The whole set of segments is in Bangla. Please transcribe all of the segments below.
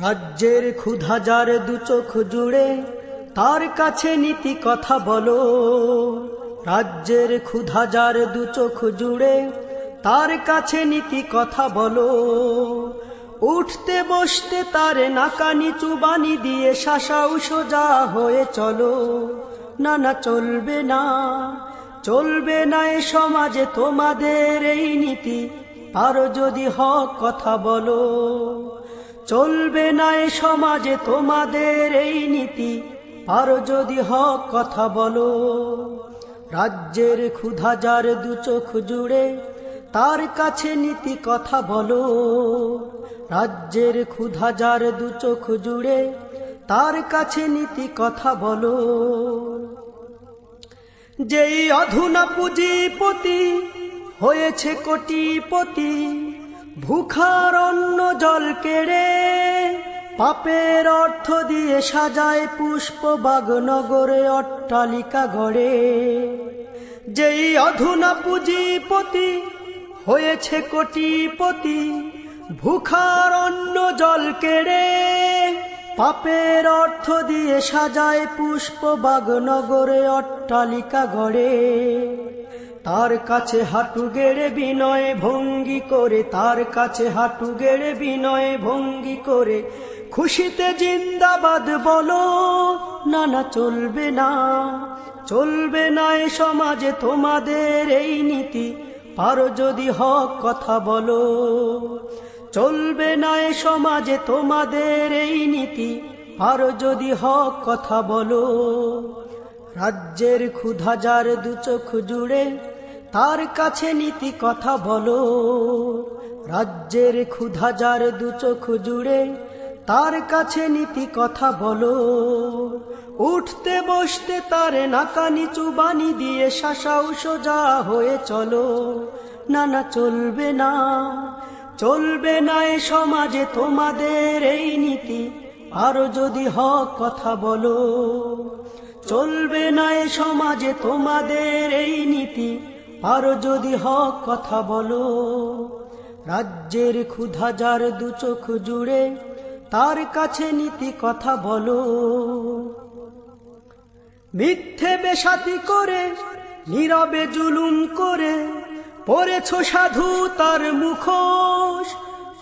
রাজ্যের ক্ষুধাজার দু চোখ জুড়ে তার কাছে নীতি কথা বলো। রাজ্যের ক্ষুধাজার দু চোখ জুড়ে তার কাছে নীতি কথা বলো। উঠতে বসতে তার নাকানি চুবানি দিয়ে শাসাও সোজা হয়ে চলো। না না, চলবে না চলবে না এ সমাজে তোমাদের এই নীতি। পারো যদি হক কথা বলো। চলবে না এ সমাজে তোমাদের এই নীতি। পারো যদি হক কথা বলো, রাজ্যের ক্ষুধা যার দু চোখ জুড়ে, তার কাছে নীতি কথা বলো। রাজ্যের ক্ষুধা যার দু চোখ জুড়ে, তার কাছে নীতি কথা বলো। যেই অধুনা পুঁজিপতি হয়েছে কোটিপতি ভুখার অন্ন জল কেড়ে পাপের অর্থ দিয়ে সাজায় পুষ্প বাগনগরে অট্টালিকা ঘরে। যেই অধুনা পুঁজিপতি হয়েছে কোটিপতি, ভুখার অন্ন জল কেড়ে পাপের অর্থ দিয়ে সাজায় পুষ্প বাগনগরে অট্টালিকা গড়ে তার কাছে হাঁটু গেড়ে বিনয় ভঙ্গি করে, তার কাছে হাঁটু গেড়ে বিনয় ভঙ্গি করে, খুশিতে জিন্দাবাদ বলো না না চলবে না চলবে না এ সমাজে তোমাদের এই নীতি, পারো যদি হক কথা বলো, চলবে না এ সমাজে তোমাদের এই নীতি, পারো যদি হক কথা বলো। রাজ্যের ক্ষুধা যার দু চোখ জুড়ে তার কাছে নীতি কথা বলো। রাজ্যের ক্ষুধা যার দু চোখ জুড়ে, তার কাছে নীতি কথা বলো। উঠতে বসতে তার নাকানি চুবানি দিয়ে শাসাও সোজা হয়ে চলো। না না, চলবে না চলবে না এ সমাজে তোমাদের এই নীতি। আরও যদি হক কথা বলো, চলবে না এ সমাজে তোমাদের এই নীতি। আরও যদি হক কথা বলো, রাজ্যের ক্ষুধা যার দু চোখ জুড়ে তার কাছে নীতি কথা বলো। মিথ্যে বেসাতি করে, নীরবে জুলুম করে, পড়েছ সাধু তার মুখোশ,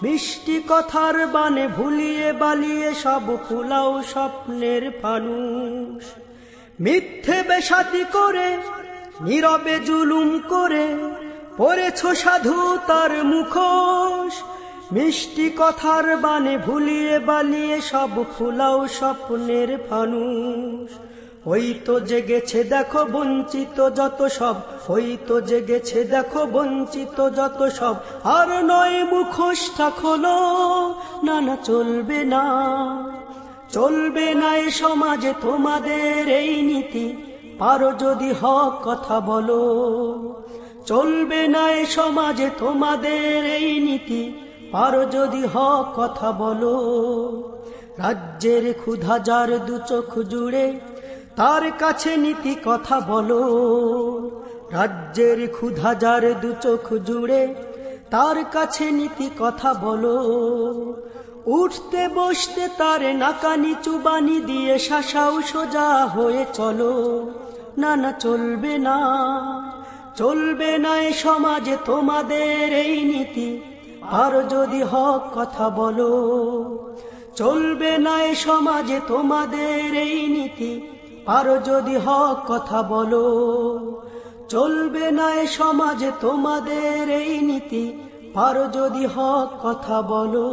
মিষ্টি কথার বানে ভুলিয়ে বালিয়ে সব ফুলাও স্বপ্নের ফানুষ। মিথ্যে বেসাতি করে নীরবে জুলুম করে পড়েছ সাধু তার মুখোশ। মিষ্টি কথার বানে ভুলিয়ে বালিয়ে সব ফুলাও স্বপ্নের ফানুষ। ওই তো জেগেছে দেখো বঞ্চিত যত সব, ওই তো জেগেছে দেখো বঞ্চিত যত সব। আর নয় মুখোশটা খোলো, না না, চলবে না। চলবে না এ সমাজে তোমাদের এই নীতি। পারো যদি হক কথা বলো, চলবে না এ সমাজে তোমাদের এই নীতি। পারো যদি হক কথা বলো, রাজ্যের ক্ষুধা যার দু চোখ জুড়ে, তার কাছে নীতি কথা বলো। রাজ্যের ক্ষুধা যার দু চোখ জুড়ে, তার কাছে নীতি কথা বলো। উঠতে বসতে তার নাকানি চুবানি দিয়ে শাসাও সোজা হয়ে চলো। না না, চলবে না চলবে না এ সমাজে তোমাদের এই নীতি। আর যদি হক কথা বলো, চলবে না এ সমাজে তোমাদের এই নীতি। আর যদি হক কথা বলো, চলবে না এ সমাজে তোমাদের এই নীতি। আর যদি হক কথা বলো।